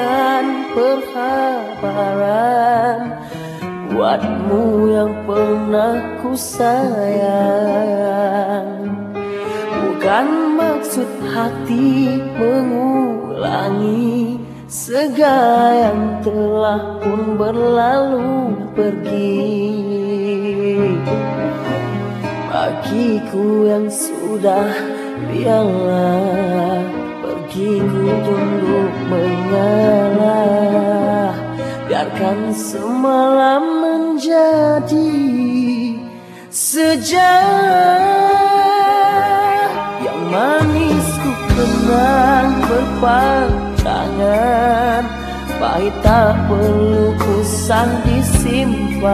Layarkan perhabaran Buatmu yang pernah ku sayang. Bukan maksud hati mengulangi Segala yang telah pun berlalu pergi. Bagiku yang sudah biarlah Pergiku untuk semalam menjadi sejarah Yang manis ku kenang berpandangan. Pahit tak perlu kusang disimpan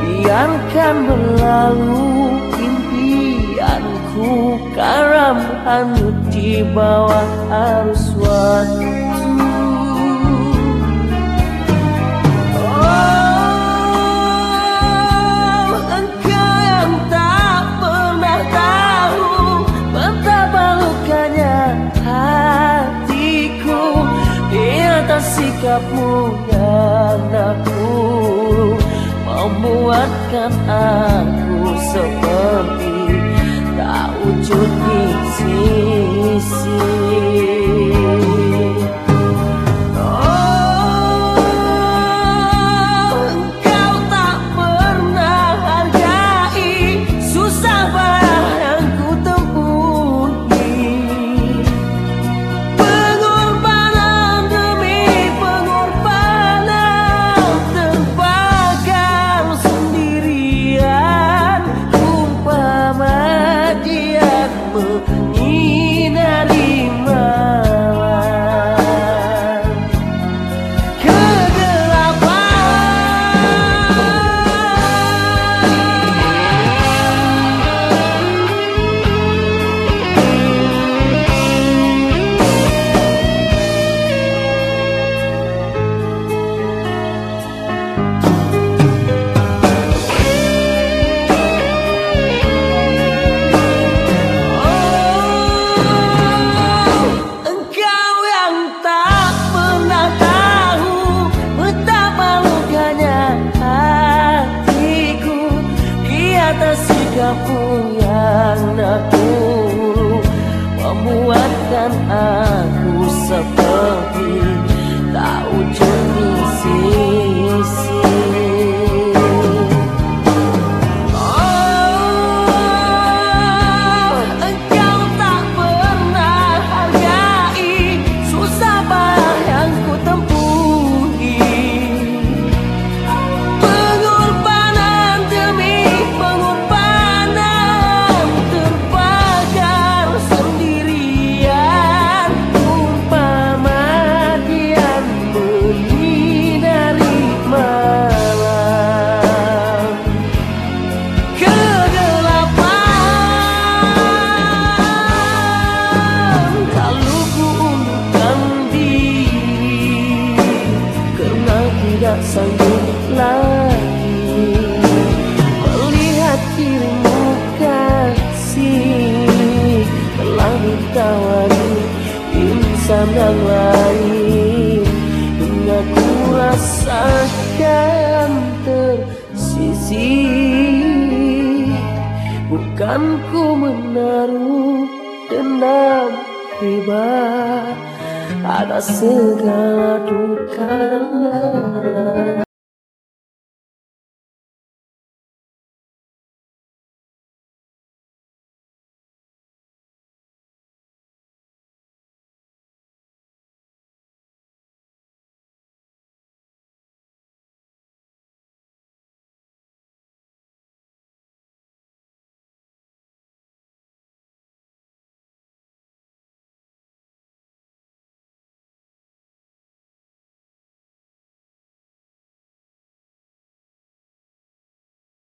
Biarkan berlalu impianku Karam hanyut di bawah arus waktu sikapmu yang aku membuatkan aku seperti sikapmu yang aku membuatkan aku seperti tidak sanggup lagi melihat dirimu kasih telah ditawari insan yang lain. Hingga ku rasakan tersisih bukan ku menaruh dendam riba atas segala duka